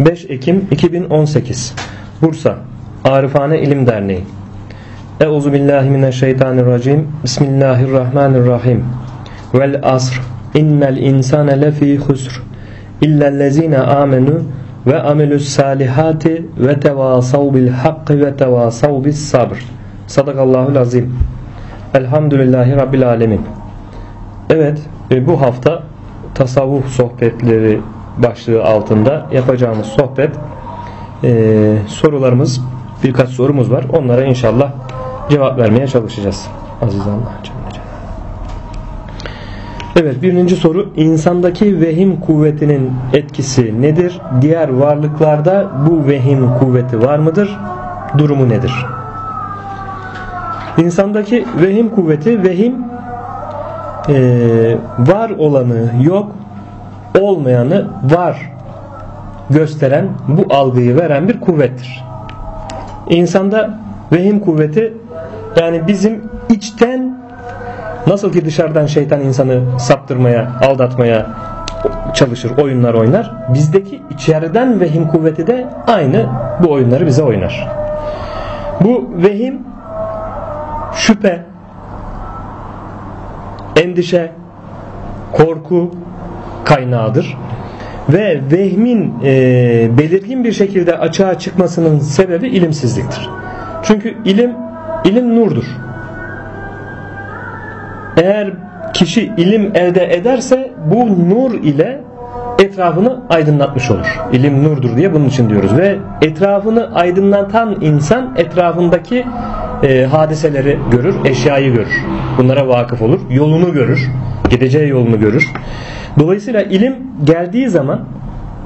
5 Ekim 2018 Bursa Arifane İlim Derneği. Euzu billahi mineşşeytanirracim. Bismillahirrahmanirrahim. Vel asr. İnnel insane lefî husr. İllellezine amenu ve amelus salihati ve tevasav bil hakkı ve tevasav bis sabr. Sadakallahul azim. Elhamdülillahi Rabbil alemin. Evet e, bu hafta tasavvuf sohbetleri başlığı altında yapacağımız sohbet e, sorularımız birkaç sorumuz var. Onlara inşallah cevap vermeye çalışacağız. Aziz Allah Evet birinci soru insandaki vehim kuvvetinin etkisi nedir? Diğer varlıklarda bu vehim kuvveti var mıdır? Durumu nedir? İnsandaki vehim kuvveti vehim e, var olanı yok olmayanı var gösteren bu algıyı veren bir kuvvettir. İnsanda vehim kuvveti yani bizim içten nasıl ki dışarıdan şeytan insanı saptırmaya, aldatmaya çalışır, oyunlar oynar. Bizdeki içeriden vehim kuvveti de aynı bu oyunları bize oynar. Bu vehim şüphe, endişe, korku, kaynağıdır. Ve vehmin e, belirgin bir şekilde açığa çıkmasının sebebi ilimsizliktir. Çünkü ilim ilim nurdur. Eğer kişi ilim elde ederse bu nur ile etrafını aydınlatmış olur. İlim nurdur diye bunun için diyoruz ve etrafını aydınlatan insan etrafındaki e, hadiseleri görür, eşyayı görür. Bunlara vakıf olur, yolunu görür, gideceği yolunu görür. Dolayısıyla ilim geldiği zaman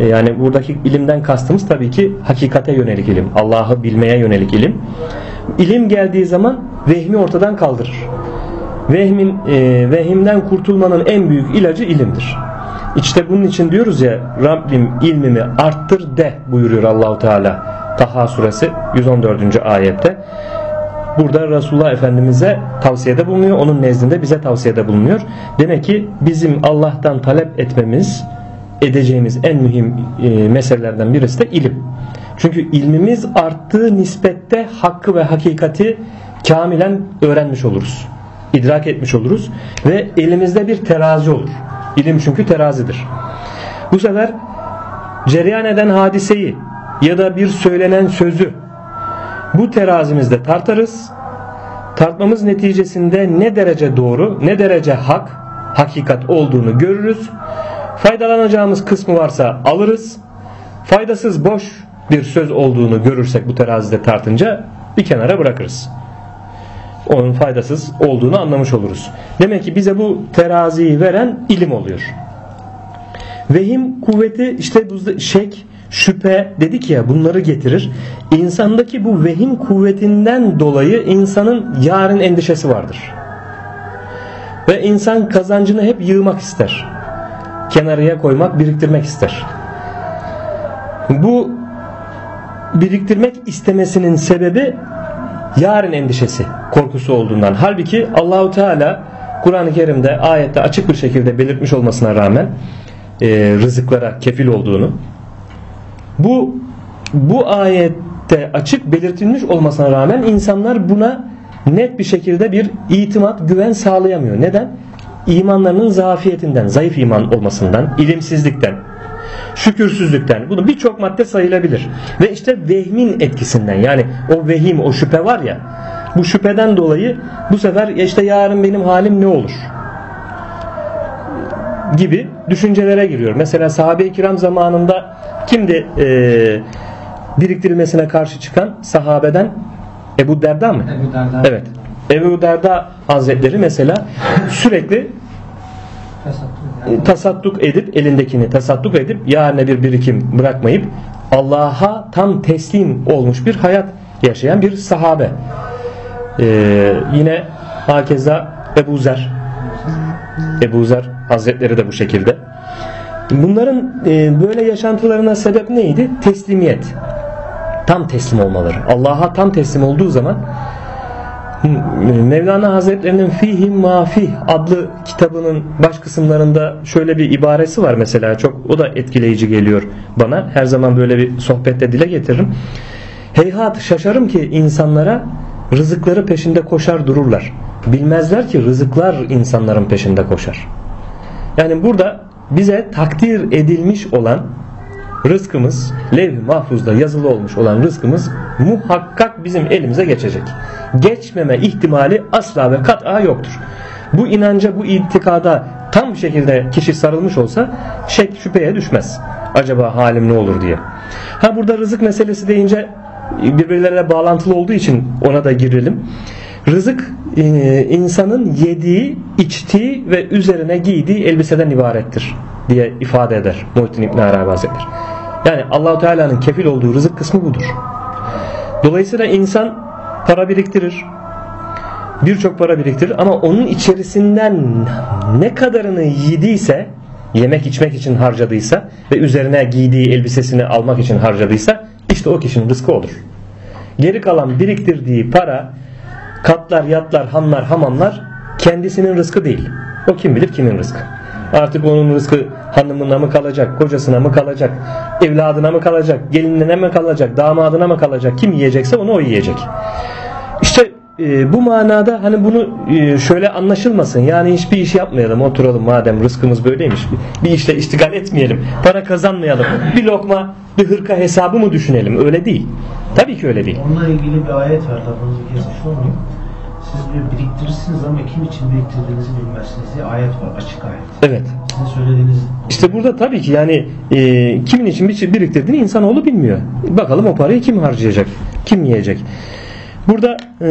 e, yani buradaki ilimden kastımız tabii ki hakikate yönelik ilim. Allah'ı bilmeye yönelik ilim. İlim geldiği zaman vehmi ortadan kaldırır. Vehmin e, vehimden kurtulmanın en büyük ilacı ilimdir. İşte bunun için diyoruz ya Rabbim ilmimi arttır de buyuruyor Allahu Teala. Taha suresi 114. ayette. Burada Resulullah Efendimiz'e tavsiyede bulunuyor. Onun nezdinde bize tavsiyede bulunuyor. Demek ki bizim Allah'tan talep etmemiz edeceğimiz en mühim e, meselelerden birisi de ilim. Çünkü ilmimiz arttığı nispette hakkı ve hakikati kamilen öğrenmiş oluruz. idrak etmiş oluruz ve elimizde bir terazi olur. İlim çünkü terazidir. Bu sefer cereyan eden hadiseyi ya da bir söylenen sözü bu terazimizde tartarız. Tartmamız neticesinde ne derece doğru, ne derece hak, hakikat olduğunu görürüz. Faydalanacağımız kısmı varsa alırız. Faydasız boş bir söz olduğunu görürsek bu terazide tartınca bir kenara bırakırız. Onun faydasız olduğunu anlamış oluruz. Demek ki bize bu teraziyi veren ilim oluyor. Vehim kuvveti işte bu şek, şüphe dedik ya bunları getirir. İnsandaki bu vehim kuvvetinden dolayı insanın yarın endişesi vardır. Ve insan kazancını hep yığmak ister. Kenarıya koymak, biriktirmek ister. Bu biriktirmek istemesinin sebebi yarın endişesi, korkusu olduğundan. Halbuki Allahu Teala Kur'an-ı Kerim'de ayette açık bir şekilde belirtmiş olmasına rağmen e, rızıklara kefil olduğunu bu bu ayette açık belirtilmiş olmasına rağmen insanlar buna net bir şekilde bir itimat, güven sağlayamıyor. Neden? İmanlarının zafiyetinden, zayıf iman olmasından, ilimsizlikten, şükürsüzlükten. Bunu birçok madde sayılabilir. Ve işte vehmin etkisinden yani o vehim, o şüphe var ya bu şüpheden dolayı bu sefer işte yarın benim halim ne olur? gibi düşüncelere giriyor. Mesela sahabe-i kiram zamanında kimdi e, biriktirilmesine karşı çıkan sahabeden Ebu Derda mı? Ebu Derda. Evet. Ebu Derda Hazretleri mesela sürekli tasadduk edip elindekini tasadduk edip yarına bir birikim bırakmayıp Allah'a tam teslim olmuş bir hayat yaşayan bir sahabe. Ee, yine hakeza Ebu Zer Ebu Zer Hazretleri de bu şekilde. Bunların e, böyle yaşantılarına sebep neydi? Teslimiyet. Tam teslim olmaları. Allah'a tam teslim olduğu zaman Mevlana Hazretlerinin Fihim Mafih adlı kitabının baş kısımlarında şöyle bir ibaresi var mesela çok o da etkileyici geliyor bana. Her zaman böyle bir sohbette dile getiririm. Heyhat şaşarım ki insanlara rızıkları peşinde koşar dururlar. Bilmezler ki rızıklar insanların peşinde koşar. Yani burada bize takdir edilmiş olan rızkımız levh-i mahfuzda yazılı olmuş olan rızkımız muhakkak bizim elimize geçecek. Geçmeme ihtimali asla ve kat'a yoktur. Bu inanca bu itikada tam bir şekilde kişi sarılmış olsa şek şüpheye düşmez. Acaba halim ne olur diye. Ha burada rızık meselesi deyince birbirlerine bağlantılı olduğu için ona da girelim. Rızık e, insanın yediği, içtiği ve üzerine giydiği elbiseden ibarettir diye ifade eder Muhittin İbn Arabi Hazretleri. Yani Allahu Teala'nın kefil olduğu rızık kısmı budur. Dolayısıyla insan para biriktirir. Birçok para biriktirir ama onun içerisinden ne kadarını yediyse yemek içmek için harcadıysa ve üzerine giydiği elbisesini almak için harcadıysa işte o kişinin rızkı olur. Geri kalan biriktirdiği para katlar, yatlar, hanlar, hamamlar kendisinin rızkı değil. O kim bilir kimin rızkı. Artık onun rızkı hanımına mı kalacak, kocasına mı kalacak, evladına mı kalacak, gelinine mi kalacak, damadına mı kalacak, kim yiyecekse onu o yiyecek. İşte e, bu manada hani bunu e, şöyle anlaşılmasın. Yani hiçbir iş yapmayalım, oturalım madem rızkımız böyleymiş. Bir işle iştigal etmeyelim, para kazanmayalım. Bir lokma, bir hırka hesabı mı düşünelim? Öyle değil. Tabii ki öyle değil. Onunla ilgili bir ayet var. Lafınızı kesmiş olmayayım. Siz bir biriktirirsiniz ama kim için biriktirdiğinizi bilmezsiniz diye ayet var. Açık ayet. Evet. Sizin söylediğiniz İşte burada tabii ki yani e, kimin için bir- biriktirdiğini insanoğlu bilmiyor. Bakalım o parayı kim harcayacak? Kim yiyecek? Burada e,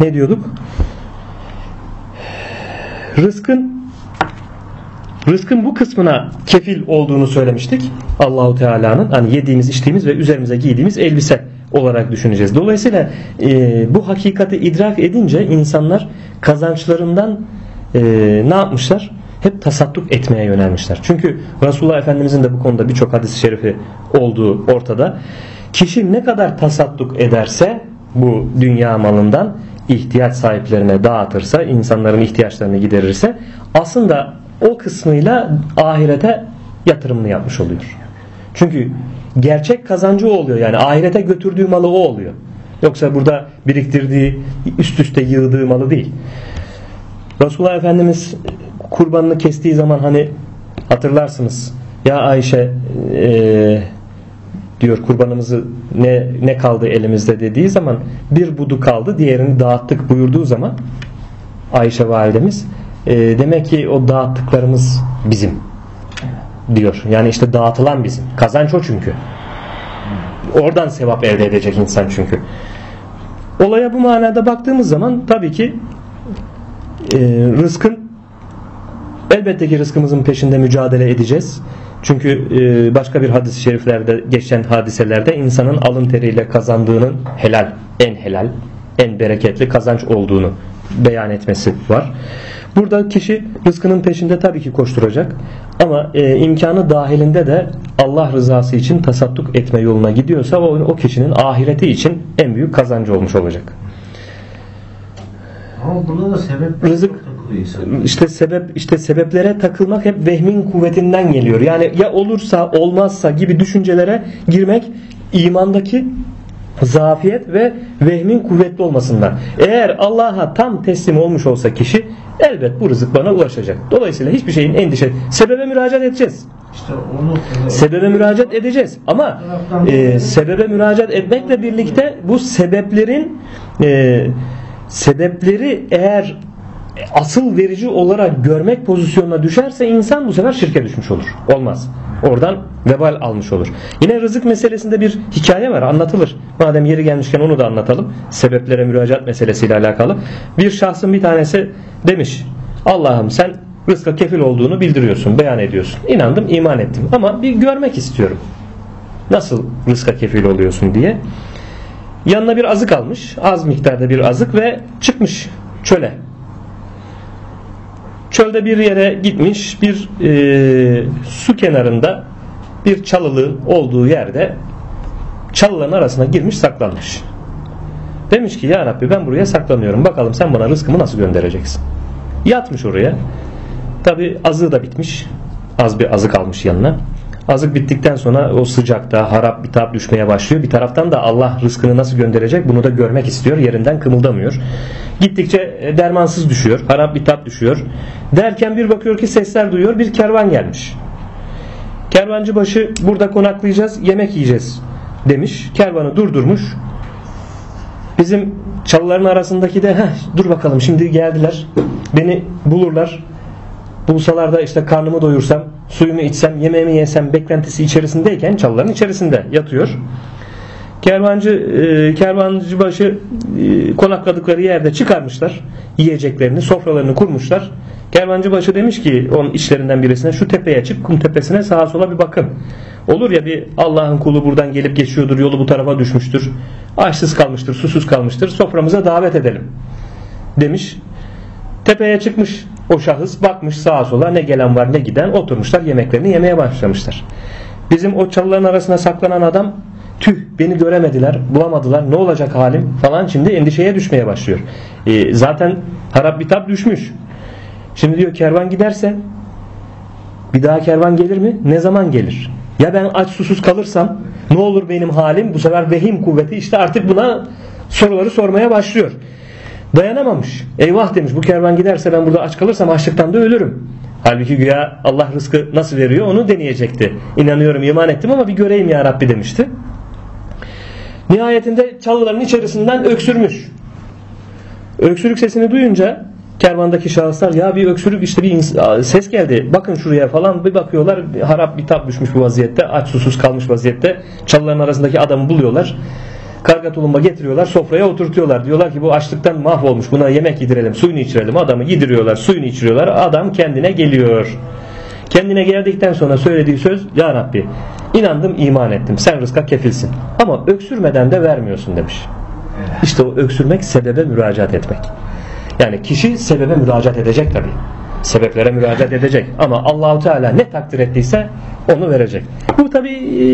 ne diyorduk? Rızkın rızkın bu kısmına kefil olduğunu söylemiştik. Allahu Teala'nın hani yediğimiz, içtiğimiz ve üzerimize giydiğimiz elbise olarak düşüneceğiz. Dolayısıyla e, bu hakikati idrak edince insanlar kazançlarından e, ne yapmışlar? Hep tasadduk etmeye yönelmişler. Çünkü Resulullah Efendimizin de bu konuda birçok hadis-i şerifi olduğu ortada. Kişi ne kadar tasadduk ederse bu dünya malından ihtiyaç sahiplerine dağıtırsa, insanların ihtiyaçlarını giderirse aslında o kısmıyla ahirete yatırımını yapmış oluyor. Çünkü gerçek kazancı o oluyor. Yani ahirete götürdüğü malı o oluyor. Yoksa burada biriktirdiği, üst üste yığdığı malı değil. Resulullah Efendimiz kurbanını kestiği zaman hani hatırlarsınız. Ya Ayşe e, diyor kurbanımızı ne ne kaldı elimizde dediği zaman bir budu kaldı diğerini dağıttık buyurduğu zaman Ayşe validemiz e, demek ki o dağıttıklarımız bizim diyor. Yani işte dağıtılan bizim. Kazanç o çünkü. Oradan sevap elde edecek insan çünkü. Olaya bu manada baktığımız zaman tabii ki e, rızkın elbette ki rızkımızın peşinde mücadele edeceğiz. Çünkü e, başka bir hadis-i şeriflerde geçen hadiselerde insanın alın teriyle kazandığının helal, en helal, en bereketli kazanç olduğunu beyan etmesi var. Burada kişi rızkının peşinde tabii ki koşturacak ama e, imkanı dahilinde de Allah rızası için tasadduk etme yoluna gidiyorsa o, o kişinin ahireti için en büyük kazancı olmuş olacak. Ama buna da sebep Rızık-. İşte sebep işte sebeplere takılmak hep vehmin kuvvetinden geliyor. Yani ya olursa olmazsa gibi düşüncelere girmek imandaki zafiyet ve vehmin kuvvetli olmasından. Eğer Allah'a tam teslim olmuş olsa kişi elbet bu rızık bana ulaşacak. Dolayısıyla hiçbir şeyin endişe sebebe müracaat edeceğiz. İşte o noktada Sebebe müracaat edeceğiz. Ama e, sebebe müracaat etmekle birlikte bu sebeplerin e, sebepleri eğer asıl verici olarak görmek pozisyonuna düşerse insan bu sefer şirke düşmüş olur. Olmaz. Oradan vebal almış olur. Yine rızık meselesinde bir hikaye var anlatılır. Madem yeri gelmişken onu da anlatalım. Sebeplere müracaat meselesiyle alakalı. Bir şahsın bir tanesi demiş Allah'ım sen rızka kefil olduğunu bildiriyorsun, beyan ediyorsun. İnandım, iman ettim ama bir görmek istiyorum. Nasıl rızka kefil oluyorsun diye. Yanına bir azık almış. Az miktarda bir azık ve çıkmış çöle. Çölde bir yere gitmiş bir e, su kenarında bir çalılığın olduğu yerde çalıların arasına girmiş saklanmış. Demiş ki ya Rabbi ben buraya saklanıyorum. Bakalım sen bana rızkımı nasıl göndereceksin? Yatmış oraya. Tabi azığı da bitmiş. Az bir azık almış yanına. Azık bittikten sonra o sıcakta harap bitap düşmeye başlıyor. Bir taraftan da Allah rızkını nasıl gönderecek bunu da görmek istiyor. Yerinden kımıldamıyor. Gittikçe e, dermansız düşüyor. Harap bitap düşüyor. Derken bir bakıyor ki sesler duyuyor. Bir kervan gelmiş. Kervancı başı burada konaklayacağız, yemek yiyeceğiz demiş. Kervanı durdurmuş. Bizim çalıların arasındaki de dur bakalım şimdi geldiler. Beni bulurlar. Bulsalar da işte karnımı doyursam, suyumu içsem, yemeğimi yesem beklentisi içerisindeyken çalıların içerisinde yatıyor. Kervancı e, kervancı başı e, konakladıkları yerde çıkarmışlar yiyeceklerini, sofralarını kurmuşlar. Kervancı başı demiş ki onun işlerinden birisine şu tepeye çık, kum tepesine sağa sola bir bakın. Olur ya bir Allah'ın kulu buradan gelip geçiyordur, yolu bu tarafa düşmüştür. Açsız kalmıştır, susuz kalmıştır. Soframıza davet edelim. Demiş. Tepeye çıkmış o şahıs bakmış sağa sola ne gelen var ne giden oturmuşlar yemeklerini yemeye başlamışlar. Bizim o çalıların arasına saklanan adam tüh beni göremediler bulamadılar ne olacak halim falan şimdi endişeye düşmeye başlıyor. E, zaten harap bitap düşmüş. Şimdi diyor kervan giderse bir daha kervan gelir mi? Ne zaman gelir? Ya ben aç susuz kalırsam ne olur benim halim? Bu sefer vehim kuvveti işte artık buna soruları sormaya başlıyor. Dayanamamış. Eyvah demiş bu kervan giderse ben burada aç kalırsam açlıktan da ölürüm. Halbuki güya Allah rızkı nasıl veriyor onu deneyecekti. İnanıyorum iman ettim ama bir göreyim ya Rabbi demişti. Nihayetinde çalıların içerisinden öksürmüş. Öksürük sesini duyunca kervandaki şahıslar ya bir öksürük işte bir ses geldi bakın şuraya falan bir bakıyorlar harap bir tap düşmüş bu vaziyette aç susuz kalmış vaziyette çalıların arasındaki adamı buluyorlar karga tulumba getiriyorlar sofraya oturtuyorlar. Diyorlar ki bu açlıktan mahvolmuş buna yemek yedirelim suyunu içirelim. Adamı yediriyorlar suyunu içiriyorlar. Adam kendine geliyor. Kendine geldikten sonra söylediği söz ya Rabbi inandım iman ettim. Sen rızka kefilsin. Ama öksürmeden de vermiyorsun demiş. İşte o öksürmek sebebe müracaat etmek. Yani kişi sebebe müracaat edecek tabi. Sebeplere müracaat edecek. Ama Allahu Teala ne takdir ettiyse onu verecek. Bu tabi e,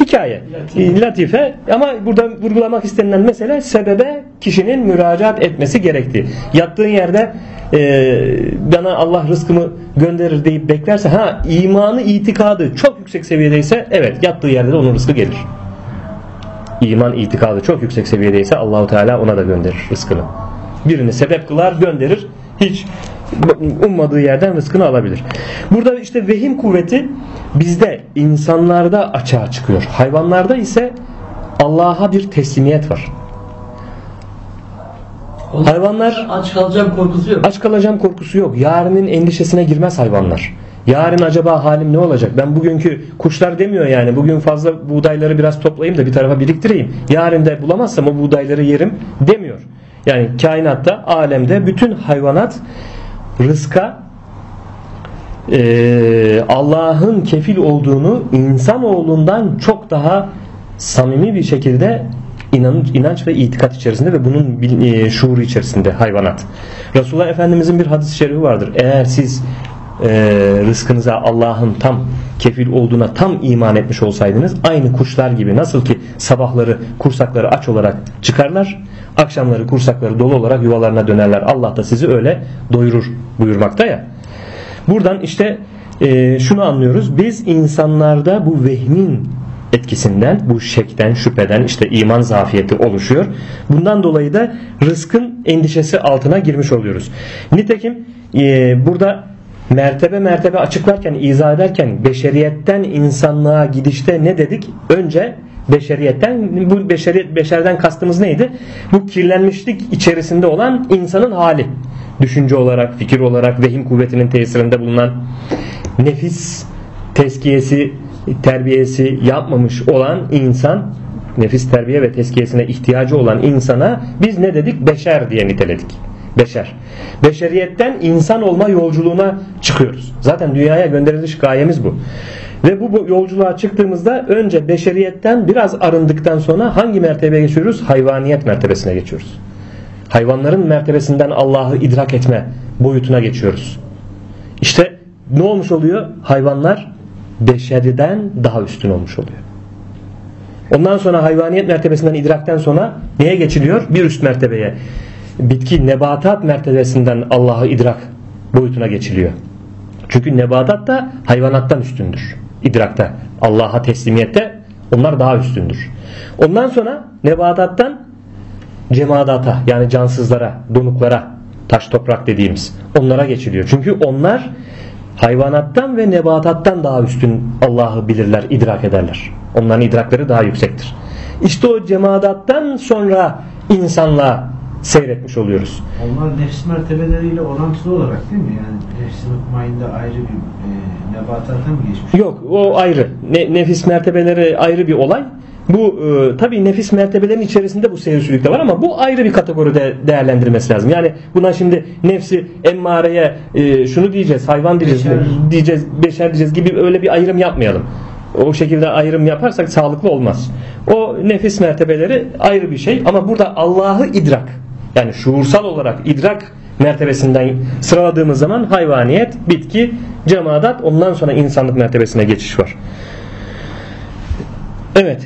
hikaye. Latife. latife ama burada vurgulamak istenilen mesele sebebe kişinin müracaat etmesi gerektiği. Yattığın yerde e, bana Allah rızkımı gönderir deyip beklerse ha imanı itikadı çok yüksek seviyedeyse evet yattığı yerde de onun rızkı gelir. İman itikadı çok yüksek seviyedeyse Allahu Teala ona da gönderir rızkını birini sebep kılar gönderir. Hiç ummadığı yerden rızkını alabilir. Burada işte vehim kuvveti bizde insanlarda açığa çıkıyor. Hayvanlarda ise Allah'a bir teslimiyet var. Hayvanlar aç kalacağım korkusu yok. Aç kalacağım korkusu yok. Yarının endişesine girmez hayvanlar. Yarın acaba halim ne olacak? Ben bugünkü kuşlar demiyor yani. Bugün fazla buğdayları biraz toplayayım da bir tarafa biriktireyim. Yarın da bulamazsam o buğdayları yerim demiyor. Yani kainatta, alemde bütün hayvanat rızka e, Allah'ın kefil olduğunu insanoğlundan çok daha samimi bir şekilde inanç, ve itikat içerisinde ve bunun e, şuuru içerisinde hayvanat. Resulullah Efendimizin bir hadis-i şerifi vardır. Eğer siz e, rızkınıza Allah'ın tam kefil olduğuna tam iman etmiş olsaydınız aynı kuşlar gibi nasıl ki sabahları kursakları aç olarak çıkarlar akşamları kursakları dolu olarak yuvalarına dönerler. Allah da sizi öyle doyurur buyurmakta ya. Buradan işte e, şunu anlıyoruz. Biz insanlarda bu vehmin etkisinden bu şekten şüpheden işte iman zafiyeti oluşuyor. Bundan dolayı da rızkın endişesi altına girmiş oluyoruz. Nitekim e, burada mertebe mertebe açıklarken, izah ederken beşeriyetten insanlığa gidişte ne dedik? Önce beşeriyetten bu beşeriyet beşerden kastımız neydi? Bu kirlenmişlik içerisinde olan insanın hali. Düşünce olarak, fikir olarak, vehim kuvvetinin tesirinde bulunan nefis teskiyesi, terbiyesi yapmamış olan insan nefis terbiye ve teskiyesine ihtiyacı olan insana biz ne dedik? Beşer diye niteledik beşer. Beşeriyetten insan olma yolculuğuna çıkıyoruz. Zaten dünyaya gönderiliş gayemiz bu. Ve bu yolculuğa çıktığımızda önce beşeriyetten biraz arındıktan sonra hangi mertebeye geçiyoruz? Hayvaniyet mertebesine geçiyoruz. Hayvanların mertebesinden Allah'ı idrak etme boyutuna geçiyoruz. İşte ne olmuş oluyor? Hayvanlar beşeriden daha üstün olmuş oluyor. Ondan sonra hayvaniyet mertebesinden idrakten sonra neye geçiliyor? Bir üst mertebeye. Bitki nebatat mertebesinden Allah'ı idrak boyutuna geçiliyor. Çünkü nebatat da hayvanattan üstündür. İdrakta. Allah'a teslimiyette onlar daha üstündür. Ondan sonra nebatattan cemadata yani cansızlara, donuklara, taş toprak dediğimiz onlara geçiliyor. Çünkü onlar hayvanattan ve nebatattan daha üstün Allah'ı bilirler, idrak ederler. Onların idrakları daha yüksektir. İşte o cemadattan sonra insanlığa seyretmiş oluyoruz. Onlar nefs mertebeleriyle orantılı olarak değil mi? Yani nefsin hukmayında ayrı bir e, nebatata mı geçmiş? Yok o ayrı. Ne, nefis mertebeleri ayrı bir olay. Bu e, tabii nefis mertebelerin içerisinde bu seyircilik de var ama bu ayrı bir kategoride değerlendirmesi lazım. Yani buna şimdi nefsi emmareye e, şunu diyeceğiz, hayvan diyeceğiz, Beşer. diyeceğiz, beşer diyeceğiz gibi öyle bir ayrım yapmayalım. O şekilde ayrım yaparsak sağlıklı olmaz. O nefis mertebeleri ayrı bir şey ama burada Allah'ı idrak yani şuursal olarak idrak mertebesinden sıraladığımız zaman hayvaniyet, bitki, cemaat ondan sonra insanlık mertebesine geçiş var. Evet.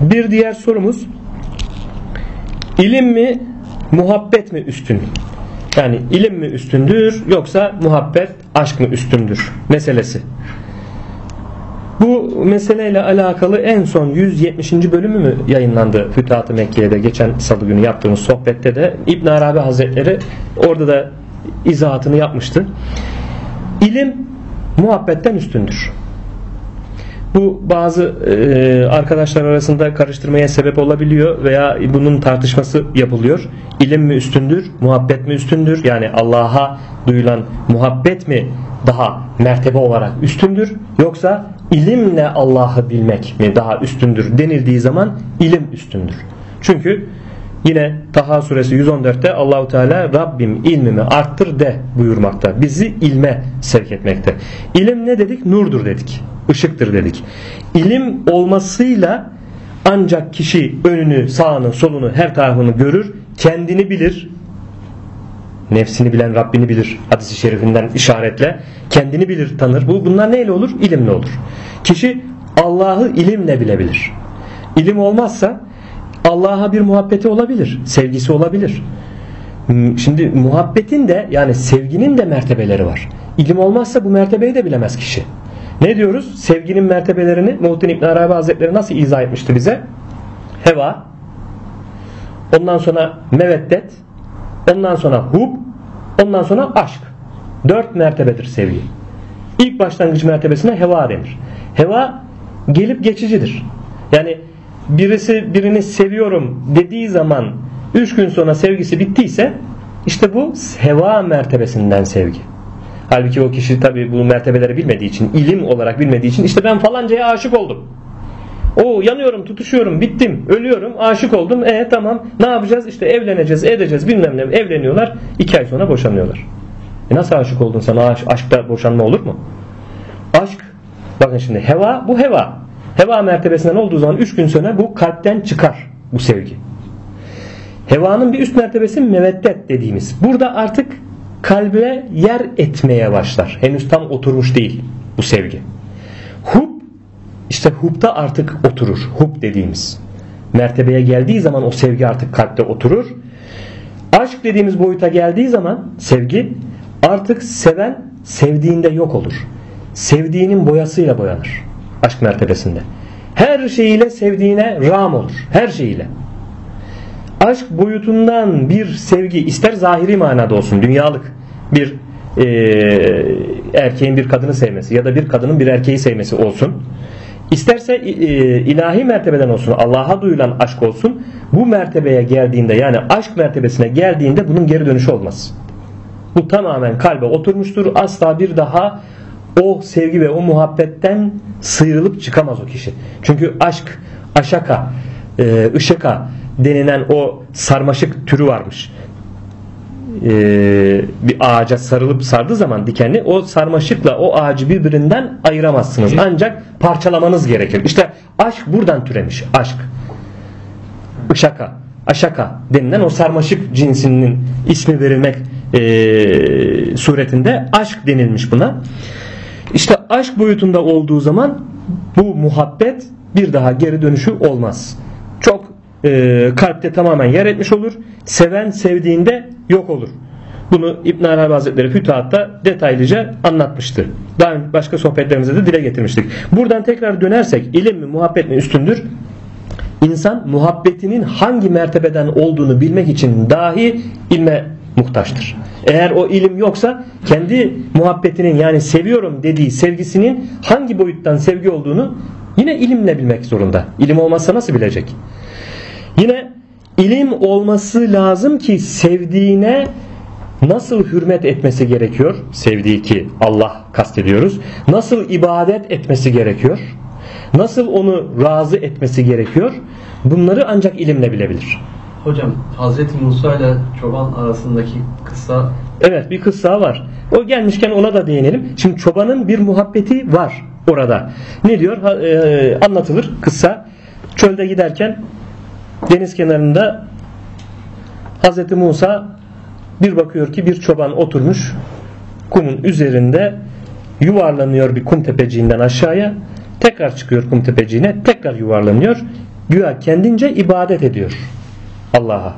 Bir diğer sorumuz ilim mi muhabbet mi üstün? Yani ilim mi üstündür yoksa muhabbet aşk mı üstündür meselesi. Bu meseleyle alakalı en son 170. bölümü mü yayınlandı Fütuhat-ı Mekke'de geçen salı günü yaptığımız sohbette de İbn Arabi Hazretleri orada da izahatını yapmıştı. İlim muhabbetten üstündür. Bu bazı e, arkadaşlar arasında karıştırmaya sebep olabiliyor veya bunun tartışması yapılıyor. İlim mi üstündür, muhabbet mi üstündür? Yani Allah'a duyulan muhabbet mi daha mertebe olarak üstündür? Yoksa ilimle Allah'ı bilmek mi daha üstündür denildiği zaman ilim üstündür. Çünkü Yine Taha suresi 114'te Allahu Teala Rabbim ilmimi arttır de buyurmakta. Bizi ilme sevk etmekte. İlim ne dedik? Nurdur dedik. Işıktır dedik. İlim olmasıyla ancak kişi önünü, sağını, solunu, her tarafını görür, kendini bilir. Nefsini bilen Rabbini bilir. Hadis-i şerifinden işaretle. Kendini bilir, tanır. Bu bunlar neyle olur? İlimle olur. Kişi Allah'ı ilimle bilebilir. İlim olmazsa Allah'a bir muhabbeti olabilir, sevgisi olabilir. Şimdi muhabbetin de yani sevginin de mertebeleri var. İlim olmazsa bu mertebeyi de bilemez kişi. Ne diyoruz? Sevginin mertebelerini Muhittin İbn Arabi Hazretleri nasıl izah etmişti bize? Heva, ondan sonra meveddet, ondan sonra hub, ondan sonra aşk. Dört mertebedir sevgi. İlk başlangıç mertebesine heva denir. Heva gelip geçicidir. Yani birisi birini seviyorum dediği zaman 3 gün sonra sevgisi bittiyse işte bu heva mertebesinden sevgi. Halbuki o kişi tabi bu mertebeleri bilmediği için, ilim olarak bilmediği için işte ben falancaya aşık oldum. O yanıyorum, tutuşuyorum, bittim, ölüyorum, aşık oldum. E tamam ne yapacağız? İşte evleneceğiz, edeceğiz bilmem ne. Evleniyorlar. iki ay sonra boşanıyorlar. E nasıl aşık oldun sen? Aş, aşkta boşanma olur mu? Aşk, bakın şimdi heva bu heva. Heva mertebesinden olduğu zaman 3 gün sonra bu kalpten çıkar bu sevgi. Hevanın bir üst mertebesi meveddet dediğimiz. Burada artık kalbe yer etmeye başlar. Henüz tam oturmuş değil bu sevgi. İşte hubda artık oturur. Hub dediğimiz. Mertebeye geldiği zaman o sevgi artık kalpte oturur. Aşk dediğimiz boyuta geldiği zaman sevgi artık seven sevdiğinde yok olur. Sevdiğinin boyasıyla boyanır aşk mertebesinde. Her şeyiyle sevdiğine ram olur. Her şeyiyle. Aşk boyutundan bir sevgi ister zahiri manada olsun dünyalık bir e, erkeğin bir kadını sevmesi ya da bir kadının bir erkeği sevmesi olsun. İsterse e, ilahi mertebeden olsun Allah'a duyulan aşk olsun bu mertebeye geldiğinde yani aşk mertebesine geldiğinde bunun geri dönüşü olmaz. Bu tamamen kalbe oturmuştur. Asla bir daha o sevgi ve o muhabbetten sıyrılıp çıkamaz o kişi. Çünkü aşk, aşaka, e, ışıka denilen o sarmaşık türü varmış. E, bir ağaca sarılıp sardığı zaman dikenli o sarmaşıkla o ağacı birbirinden ayıramazsınız. Ancak parçalamanız gerekir. İşte aşk buradan türemiş. Aşk. Işaka, aşaka denilen o sarmaşık cinsinin ismi verilmek e, suretinde aşk denilmiş buna. İşte aşk boyutunda olduğu zaman bu muhabbet bir daha geri dönüşü olmaz. Çok e, kalpte tamamen yer etmiş olur. Seven sevdiğinde yok olur. Bunu İbn Arabi Hazretleri Fütuhat'ta detaylıca anlatmıştı. Daha başka sohbetlerimizde de dile getirmiştik. Buradan tekrar dönersek ilim mi muhabbet mi üstündür? İnsan muhabbetinin hangi mertebeden olduğunu bilmek için dahi ilme muhtaçtır. Eğer o ilim yoksa kendi muhabbetinin yani seviyorum dediği sevgisinin hangi boyuttan sevgi olduğunu yine ilimle bilmek zorunda. İlim olmazsa nasıl bilecek? Yine ilim olması lazım ki sevdiğine nasıl hürmet etmesi gerekiyor? Sevdiği ki Allah kastediyoruz. Nasıl ibadet etmesi gerekiyor? Nasıl onu razı etmesi gerekiyor? Bunları ancak ilimle bilebilir. Hocam Hazreti Musa ile çoban arasındaki kısa Evet bir kıssa var. O gelmişken ona da değinelim. Şimdi çobanın bir muhabbeti var orada. Ne diyor? Ha, e, anlatılır kıssa. Çölde giderken deniz kenarında Hazreti Musa bir bakıyor ki bir çoban oturmuş. Kumun üzerinde yuvarlanıyor bir kum tepeciğinden aşağıya. Tekrar çıkıyor kum tepeciğine tekrar yuvarlanıyor. Güya kendince ibadet ediyor Allah'a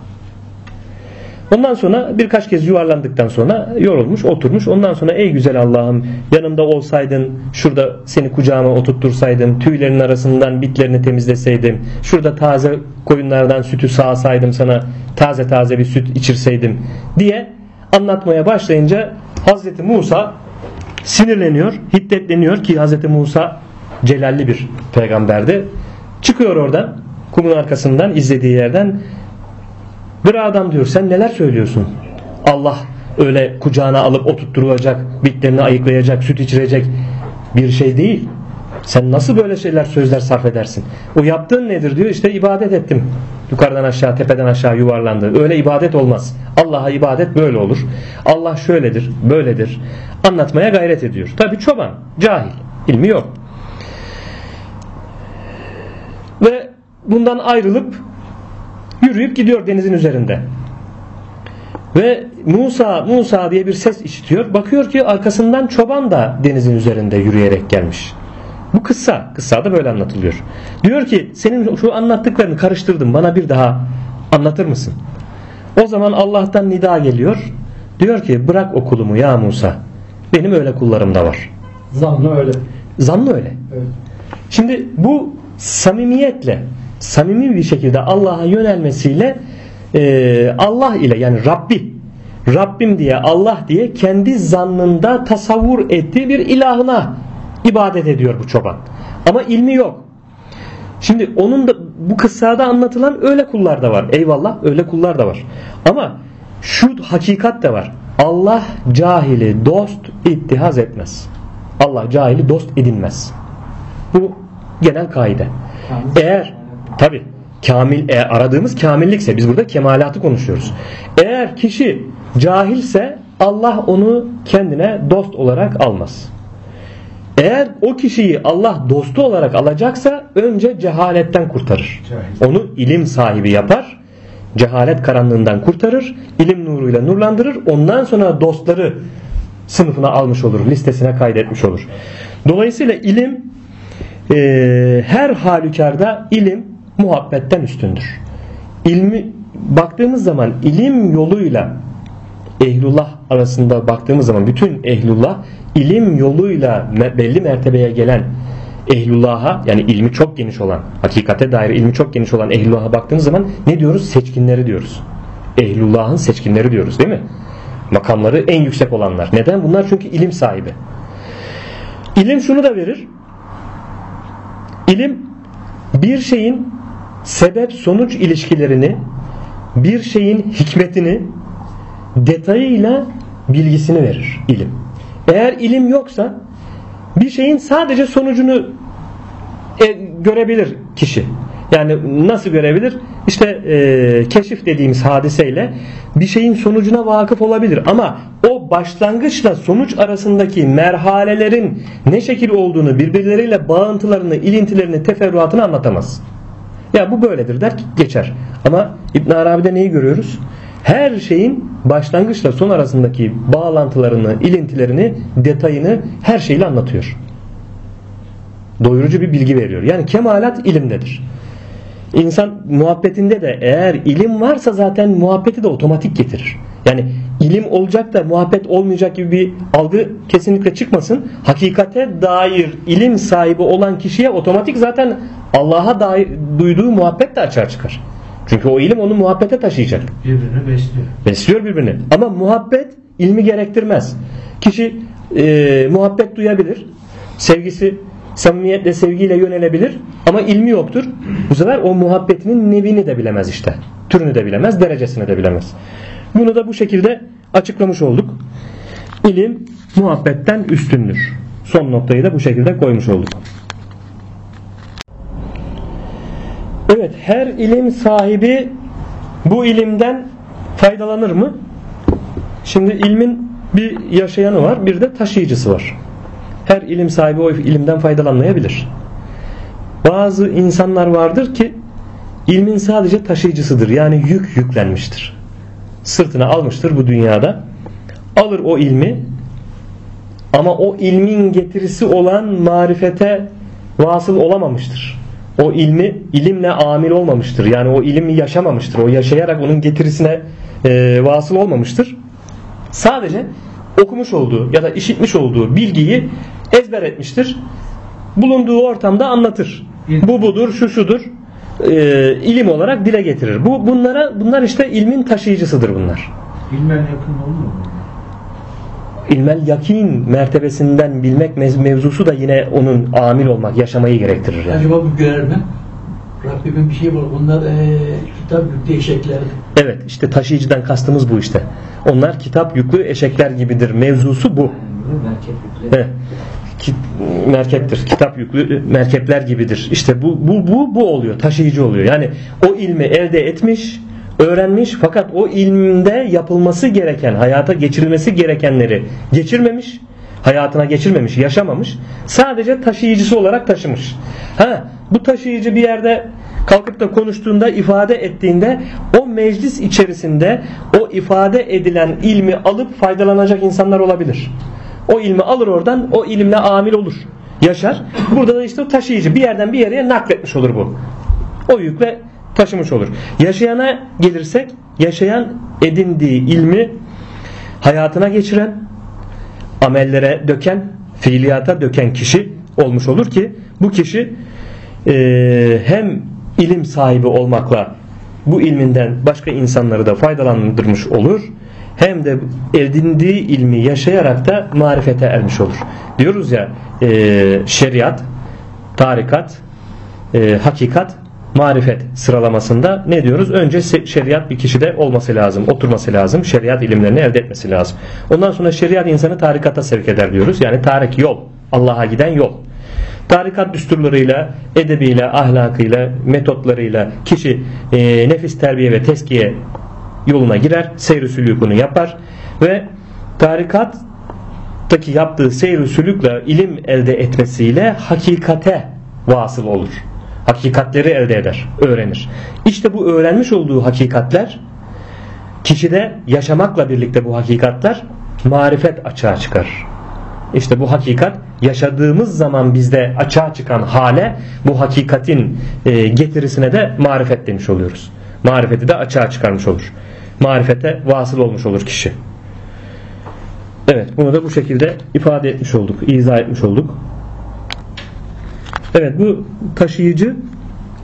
Ondan sonra birkaç kez yuvarlandıktan sonra yorulmuş, oturmuş. Ondan sonra ey güzel Allah'ım yanımda olsaydın, şurada seni kucağıma oturtursaydım, tüylerin arasından bitlerini temizleseydim, şurada taze koyunlardan sütü sağsaydım sana, taze taze bir süt içirseydim diye anlatmaya başlayınca Hazreti Musa sinirleniyor, hiddetleniyor ki Hazreti Musa celalli bir peygamberdi. Çıkıyor oradan, kumun arkasından izlediği yerden bir adam diyor sen neler söylüyorsun? Allah öyle kucağına alıp oturtturacak, bitlerini ayıklayacak, süt içirecek bir şey değil. Sen nasıl böyle şeyler sözler sarf edersin? O yaptığın nedir diyor işte ibadet ettim. Yukarıdan aşağı tepeden aşağı yuvarlandı. Öyle ibadet olmaz. Allah'a ibadet böyle olur. Allah şöyledir, böyledir. Anlatmaya gayret ediyor. Tabi çoban, cahil, ilmi yok. Ve bundan ayrılıp Yürüyüp gidiyor denizin üzerinde. Ve Musa Musa diye bir ses işitiyor. Bakıyor ki arkasından çoban da denizin üzerinde yürüyerek gelmiş. Bu kıssa. Kıssa da böyle anlatılıyor. Diyor ki senin şu anlattıklarını karıştırdım. Bana bir daha anlatır mısın? O zaman Allah'tan nida geliyor. Diyor ki bırak okulumu ya Musa. Benim öyle kullarım da var. Zannı öyle. Zannı öyle. Evet. Şimdi bu samimiyetle samimi bir şekilde Allah'a yönelmesiyle e, Allah ile yani Rabbi Rabbim diye Allah diye kendi zannında tasavvur ettiği bir ilahına ibadet ediyor bu çoban. Ama ilmi yok. Şimdi onun da bu kıssada anlatılan öyle kullar da var. Eyvallah öyle kullar da var. Ama şu hakikat de var. Allah cahili dost ittihaz etmez. Allah cahili dost edinmez. Bu genel kaide. Eğer Tabi kamil e, aradığımız kamillikse biz burada kemalatı konuşuyoruz. Eğer kişi cahilse Allah onu kendine dost olarak almaz. Eğer o kişiyi Allah dostu olarak alacaksa önce cehaletten kurtarır. Cahil. Onu ilim sahibi yapar. Cehalet karanlığından kurtarır. ilim nuruyla nurlandırır. Ondan sonra dostları sınıfına almış olur. Listesine kaydetmiş olur. Dolayısıyla ilim e, her halükarda ilim muhabbetten üstündür. İlmi baktığımız zaman ilim yoluyla ehlullah arasında baktığımız zaman bütün ehlullah ilim yoluyla belli mertebeye gelen ehlullah'a yani ilmi çok geniş olan hakikate dair ilmi çok geniş olan ehlullah'a baktığımız zaman ne diyoruz? Seçkinleri diyoruz. Ehlullah'ın seçkinleri diyoruz değil mi? Makamları en yüksek olanlar. Neden? Bunlar çünkü ilim sahibi. İlim şunu da verir. İlim bir şeyin sebep sonuç ilişkilerini bir şeyin hikmetini detayıyla bilgisini verir ilim. Eğer ilim yoksa bir şeyin sadece sonucunu e, görebilir kişi. Yani nasıl görebilir? İşte e, keşif dediğimiz hadiseyle bir şeyin sonucuna vakıf olabilir ama o başlangıçla sonuç arasındaki merhalelerin ne şekil olduğunu birbirleriyle bağıntılarını, ilintilerini, teferruatını anlatamaz. Ya bu böyledir der geçer. Ama İbn Arabi'de neyi görüyoruz? Her şeyin başlangıçla son arasındaki bağlantılarını, ilintilerini, detayını her şeyle anlatıyor. Doyurucu bir bilgi veriyor. Yani kemalat ilimdedir. İnsan muhabbetinde de eğer ilim varsa zaten muhabbeti de otomatik getirir. Yani ilim olacak da muhabbet olmayacak gibi bir algı kesinlikle çıkmasın. Hakikate dair ilim sahibi olan kişiye otomatik zaten Allah'a dair duyduğu muhabbet de açığa çıkar. Çünkü o ilim onu muhabbete taşıyacak. Birbirini besliyor. Besliyor birbirini. Ama muhabbet ilmi gerektirmez. Kişi e, muhabbet duyabilir. Sevgisi samimiyetle sevgiyle yönelebilir ama ilmi yoktur. Bu sefer o muhabbetinin nevini de bilemez işte. Türünü de bilemez, derecesini de bilemez. Bunu da bu şekilde açıklamış olduk. İlim muhabbetten üstündür. Son noktayı da bu şekilde koymuş olduk. Evet, her ilim sahibi bu ilimden faydalanır mı? Şimdi ilmin bir yaşayanı var, bir de taşıyıcısı var. Her ilim sahibi o ilimden faydalanmayabilir. Bazı insanlar vardır ki ilmin sadece taşıyıcısıdır. Yani yük yüklenmiştir. Sırtına almıştır bu dünyada. Alır o ilmi ama o ilmin getirisi olan marifete vasıl olamamıştır. O ilmi ilimle amil olmamıştır. Yani o ilmi yaşamamıştır. O yaşayarak onun getirisine e, vasıl olmamıştır. Sadece okumuş olduğu ya da işitmiş olduğu bilgiyi ezber etmiştir. Bulunduğu ortamda anlatır. Bu budur, şu şudur. E, ilim olarak dile getirir. Bu bunlara bunlar işte ilmin taşıyıcısıdır bunlar. Bilmen yakın olur mu? İlmel yakin mertebesinden bilmek mev- mevzusu da yine onun amil olmak, yaşamayı gerektirir yani. Acaba bu görer mi? Rabbimin bir şey var. Bunlar eee kitap yüklü eşekler. Evet işte taşıyıcıdan kastımız bu işte. Onlar kitap yüklü eşekler gibidir. Mevzusu bu. Merkep yüklü. Ki- merkeptir. Kitap yüklü merkepler gibidir. İşte bu bu bu bu oluyor. Taşıyıcı oluyor. Yani o ilmi elde etmiş, öğrenmiş fakat o ilminde yapılması gereken, hayata geçirilmesi gerekenleri geçirmemiş, hayatına geçirmemiş, yaşamamış. Sadece taşıyıcısı olarak taşımış. Ha, bu taşıyıcı bir yerde kalkıp da konuştuğunda, ifade ettiğinde o meclis içerisinde o ifade edilen ilmi alıp faydalanacak insanlar olabilir. O ilmi alır oradan, o ilimle amil olur. Yaşar. Burada da işte o taşıyıcı bir yerden bir yere nakletmiş olur bu. O yükle taşımış olur. Yaşayana gelirsek, yaşayan edindiği ilmi hayatına geçiren, amellere döken, fiiliyata döken kişi olmuş olur ki bu kişi e, hem ilim sahibi olmakla bu ilminden başka insanları da faydalandırmış olur hem de edindiği ilmi yaşayarak da marifete ermiş olur. Diyoruz ya e, şeriat, tarikat, e, hakikat, marifet sıralamasında ne diyoruz? Önce şeriat bir kişide olması lazım, oturması lazım, şeriat ilimlerini elde etmesi lazım. Ondan sonra şeriat insanı tarikata sevk eder diyoruz. Yani tarik yol, Allah'a giden yol. Tarikat düsturlarıyla, edebiyle, ahlakıyla, metotlarıyla kişi e, nefis terbiye ve teskiye yoluna girer, seyr-i sülükünü yapar ve tarikattaki yaptığı seyr-i sülükle ilim elde etmesiyle hakikate vasıl olur. Hakikatleri elde eder, öğrenir. İşte bu öğrenmiş olduğu hakikatler kişide yaşamakla birlikte bu hakikatler marifet açığa çıkar. İşte bu hakikat yaşadığımız zaman bizde açığa çıkan hale bu hakikatin e, getirisine de marifet demiş oluyoruz. Marifeti de açığa çıkarmış olur. Marifete vasıl olmuş olur kişi. Evet bunu da bu şekilde ifade etmiş olduk. izah etmiş olduk. Evet bu taşıyıcı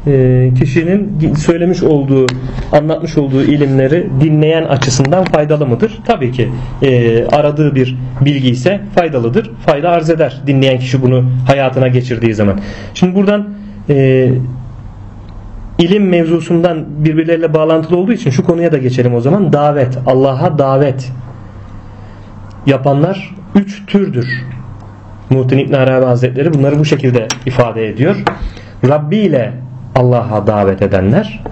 e, kişinin söylemiş olduğu, anlatmış olduğu ilimleri dinleyen açısından faydalı mıdır? Tabii ki e, aradığı bir bilgi ise faydalıdır. Fayda arz eder dinleyen kişi bunu hayatına geçirdiği zaman. Şimdi buradan e, ilim mevzusundan birbirleriyle bağlantılı olduğu için şu konuya da geçelim o zaman. Davet, Allah'a davet yapanlar üç türdür. Muhittin İbn Arabi Hazretleri bunları bu şekilde ifade ediyor. Rabbi ile Allah'a davet edenler,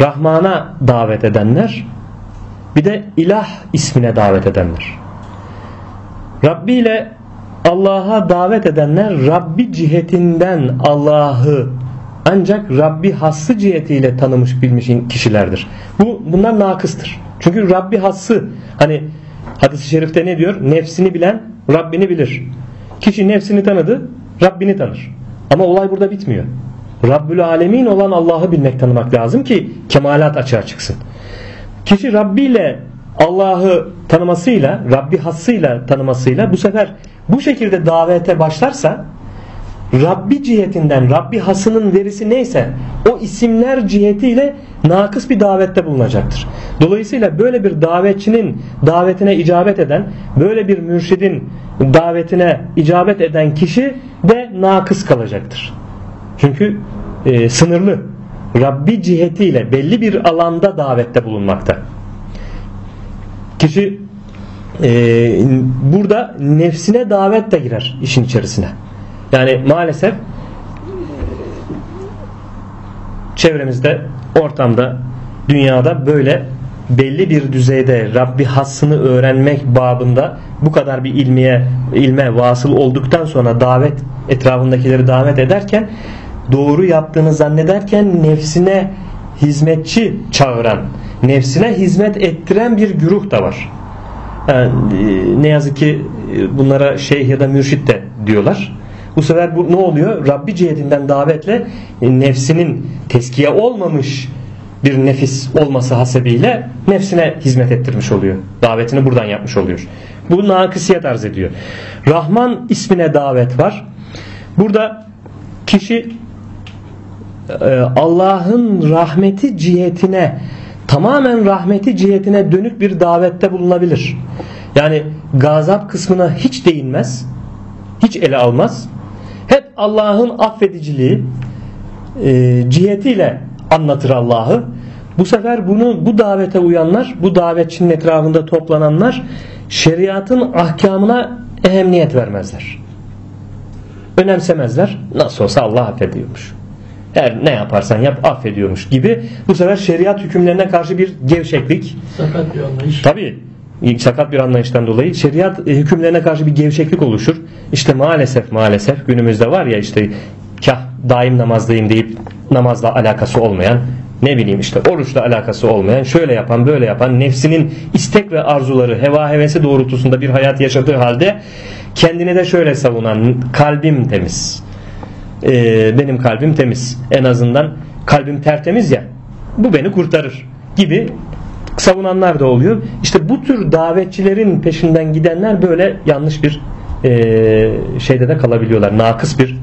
Rahman'a davet edenler, bir de ilah ismine davet edenler. Rabbi ile Allah'a davet edenler Rabbi cihetinden Allah'ı ancak Rabbi hassı cihetiyle tanımış bilmiş kişilerdir. Bu bunlar nakıstır. Çünkü Rabbi hassı hani hadis-i şerifte ne diyor? Nefsini bilen Rabbini bilir. Kişi nefsini tanıdı. Rabbini tanır. Ama olay burada bitmiyor. Rabbül Alemin olan Allah'ı bilmek tanımak lazım ki kemalat açığa çıksın. Kişi Rabbi ile Allah'ı tanımasıyla, Rabbi hassıyla tanımasıyla bu sefer bu şekilde davete başlarsa Rabbi cihetinden, Rabbi hasının verisi neyse o isimler cihetiyle nakıs bir davette bulunacaktır. Dolayısıyla böyle bir davetçinin davetine icabet eden, böyle bir mürşidin davetine icabet eden kişi de nakıs kalacaktır. Çünkü e, sınırlı. Rabbi cihetiyle belli bir alanda davette bulunmakta. Kişi e, burada nefsine davet de girer işin içerisine. Yani maalesef çevremizde, ortamda, dünyada böyle belli bir düzeyde Rabbi hassını öğrenmek babında bu kadar bir ilmiye ilme vasıl olduktan sonra davet etrafındakileri davet ederken doğru yaptığını zannederken nefsine hizmetçi çağıran, nefsine hizmet ettiren bir güruh da var. Yani, e, ne yazık ki e, bunlara şeyh ya da mürşit de diyorlar. Bu sefer bu ne oluyor? Rabbi cihetinden davetle e, nefsinin teskiye olmamış bir nefis olması hasebiyle nefsine hizmet ettirmiş oluyor. Davetini buradan yapmış oluyor. Bu nakısiyet arz ediyor. Rahman ismine davet var. Burada kişi e, Allah'ın rahmeti cihetine tamamen rahmeti cihetine dönük bir davette bulunabilir. Yani gazap kısmına hiç değinmez. Hiç ele almaz. Hep Allah'ın affediciliği e, cihetiyle anlatır Allah'ı. Bu sefer bunu bu davete uyanlar, bu davetçinin etrafında toplananlar şeriatın ahkamına ehemmiyet vermezler. Önemsemezler. Nasıl olsa Allah affediyormuş. Her ne yaparsan yap affediyormuş gibi bu sefer şeriat hükümlerine karşı bir gevşeklik. Sakat bir anlayış. Tabii sakat bir anlayıştan dolayı şeriat e, hükümlerine karşı bir gevşeklik oluşur. İşte maalesef maalesef günümüzde var ya işte kah daim namazdayım deyip namazla alakası olmayan ne bileyim işte oruçla alakası olmayan şöyle yapan böyle yapan nefsinin istek ve arzuları heva hevesi doğrultusunda bir hayat yaşadığı halde kendini de şöyle savunan kalbim temiz ee, benim kalbim temiz en azından kalbim tertemiz ya bu beni kurtarır gibi savunanlar da oluyor. İşte bu tür davetçilerin peşinden gidenler böyle yanlış bir e, şeyde de kalabiliyorlar. Nakıs bir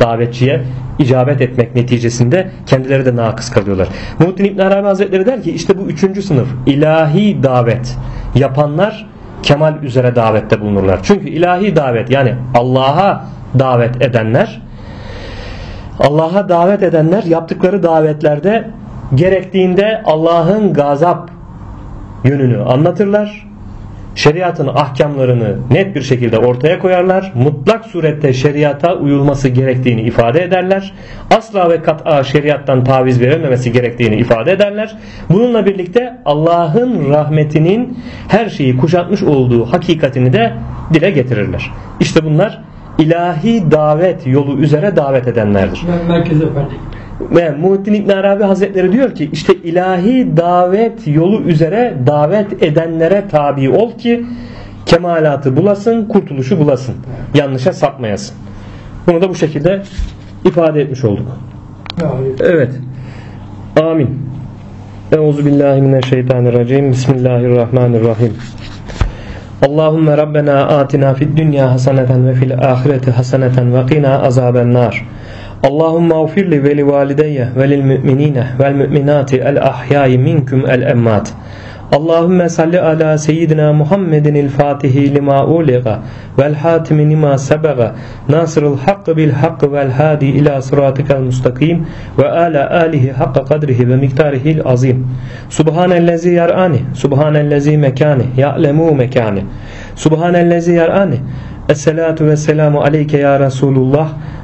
davetçiye icabet etmek neticesinde kendileri de nakıs kalıyorlar. Muhittin İbn Arabi Hazretleri der ki işte bu üçüncü sınıf ilahi davet yapanlar kemal üzere davette bulunurlar. Çünkü ilahi davet yani Allah'a davet edenler Allah'a davet edenler yaptıkları davetlerde gerektiğinde Allah'ın gazap yönünü anlatırlar. Şeriatın ahkamlarını net bir şekilde ortaya koyarlar. Mutlak surette şeriata uyulması gerektiğini ifade ederler. Asla ve kat'a şeriattan taviz verilmemesi gerektiğini ifade ederler. Bununla birlikte Allah'ın rahmetinin her şeyi kuşatmış olduğu hakikatini de dile getirirler. İşte bunlar ilahi davet yolu üzere davet edenlerdir. Merkez Efendi. Ve Muhittin İbn Arabi Hazretleri diyor ki işte ilahi davet yolu üzere davet edenlere tabi ol ki kemalatı bulasın, kurtuluşu bulasın. Yanlışa sapmayasın. Bunu da bu şekilde ifade etmiş olduk. Evet. Amin. Euzu billahi mineşşeytanirracim. Bismillahirrahmanirrahim. Allahümme Rabbena atina fid dünya haseneten ve fil ahireti haseneten ve qina azaben nar. Allahümme ufir li ve li valideyye ve lil müminine vel müminati el ahyayi minkum el emmat. Allahümme salli ala seyyidina Muhammedin il fatihi lima uliga vel hatimi lima sebega nasırıl hakkı bil hakkı vel hadi ila sıratikel mustakim ve ala alihi hakka kadrihi ve miktarihil azim. Subhanellezi yar'ani, subhanellezi mekani, ya'lemu mekani. Subhanellezi yar'ani. Esselatu ve selamu aleyke ya Resulullah.